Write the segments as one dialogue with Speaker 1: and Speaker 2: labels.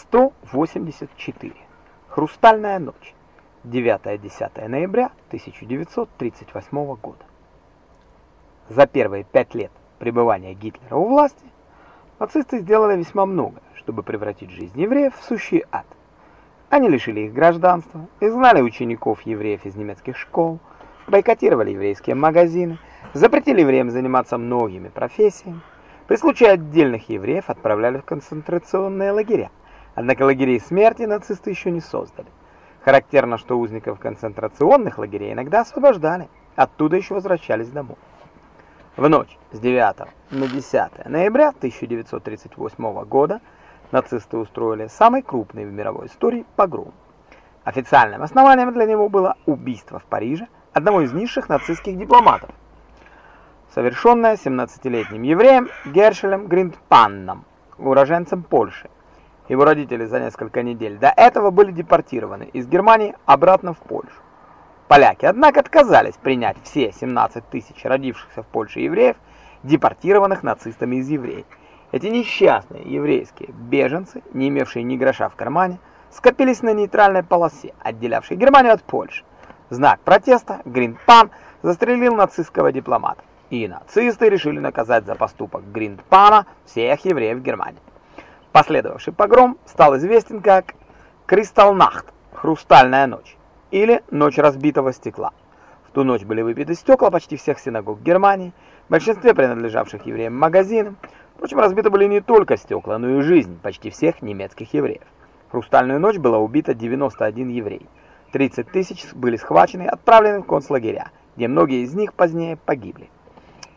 Speaker 1: 184. Хрустальная ночь. 9-10 ноября 1938 года. За первые пять лет пребывания Гитлера у власти нацисты сделали весьма много, чтобы превратить жизнь евреев в сущий ад. Они лишили их гражданства, изгнали учеников евреев из немецких школ, бойкотировали еврейские магазины, запретили евреям заниматься многими профессиями, при случае отдельных евреев отправляли в концентрационные лагеря. Однако лагерей смерти нацисты еще не создали. Характерно, что узников концентрационных лагерей иногда освобождали, оттуда еще возвращались домой. В ночь с 9 на 10 ноября 1938 года нацисты устроили самый крупный в мировой истории погром. Официальным основанием для него было убийство в Париже одного из низших нацистских дипломатов, совершенное 17-летним евреем Гершелем Гриндпанном, уроженцем Польши. Его родители за несколько недель до этого были депортированы из Германии обратно в Польшу. Поляки, однако, отказались принять все 17 тысяч родившихся в Польше евреев, депортированных нацистами из евреев. Эти несчастные еврейские беженцы, не имевшие ни гроша в кармане, скопились на нейтральной полосе, отделявшей Германию от Польши. Знак протеста Гриндпан застрелил нацистского дипломата, и нацисты решили наказать за поступок Гриндпана всех евреев Германии. Последовавший погром стал известен как «Кристалнахт» – «Хрустальная ночь» или «Ночь разбитого стекла». В ту ночь были выбиты стекла почти всех синагог Германии, в большинстве принадлежавших евреям магазинам. Впрочем, разбиты были не только стекла, но и жизнь почти всех немецких евреев. В «Хрустальную ночь» было убито 91 еврей. 30 тысяч были схвачены и отправлены в концлагеря, где многие из них позднее погибли.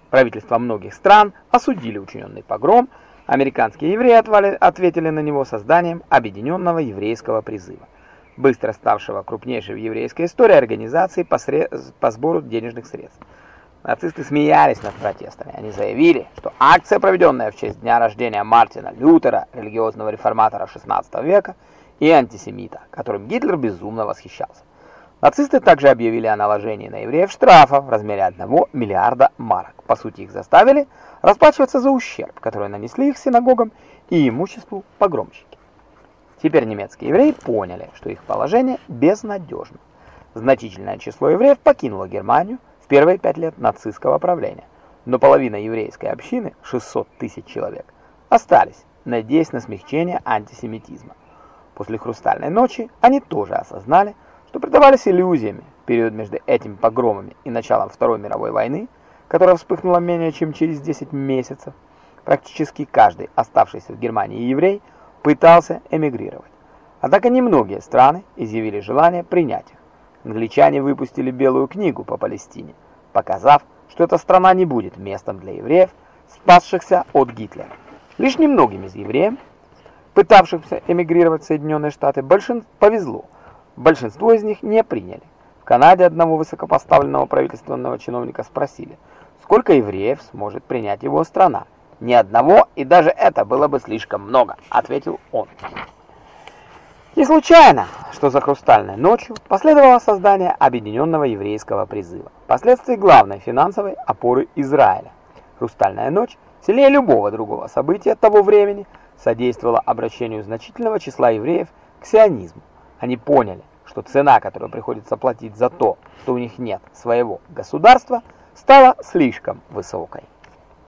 Speaker 1: Правительства многих стран осудили учиненный погром, Американские евреи ответили на него созданием Объединенного еврейского призыва, быстро ставшего крупнейшей в еврейской истории организацией по, сред... по сбору денежных средств. Нацисты смеялись над протестами. Они заявили, что акция, проведенная в честь дня рождения Мартина Лютера, религиозного реформатора XVI века, и антисемита, которым Гитлер безумно восхищался. Нацисты также объявили о наложении на евреев штрафа в размере 1 миллиарда марок. По сути, их заставили расплачиваться за ущерб, который нанесли их синагогам и имуществу погромщики. Теперь немецкие евреи поняли, что их положение безнадежно. Значительное число евреев покинуло Германию в первые пять лет нацистского правления, но половина еврейской общины, 600 тысяч человек, остались, надеясь на смягчение антисемитизма. После «Хрустальной ночи» они тоже осознали, что предавались иллюзиями. Период между этими погромами и началом Второй мировой войны, которая вспыхнула менее чем через 10 месяцев, практически каждый оставшийся в Германии еврей пытался эмигрировать. Однако немногие страны изъявили желание принять их. Англичане выпустили белую книгу по Палестине, показав, что эта страна не будет местом для евреев, спасшихся от Гитлера. Лишь немногим из евреев, пытавшихся эмигрировать в Соединенные Штаты, большинству повезло – Большинство из них не приняли. В Канаде одного высокопоставленного правительственного чиновника спросили, сколько евреев сможет принять его страна. «Ни одного, и даже это было бы слишком много», — ответил он. Не случайно, что за хрустальной ночью последовало создание Объединенного еврейского призыва, впоследствии главной финансовой опоры Израиля. Хрустальная ночь, сильнее любого другого события того времени, содействовала обращению значительного числа евреев к сионизму. Они поняли, что цена, которую приходится платить за то, что у них нет своего государства, стала слишком высокой.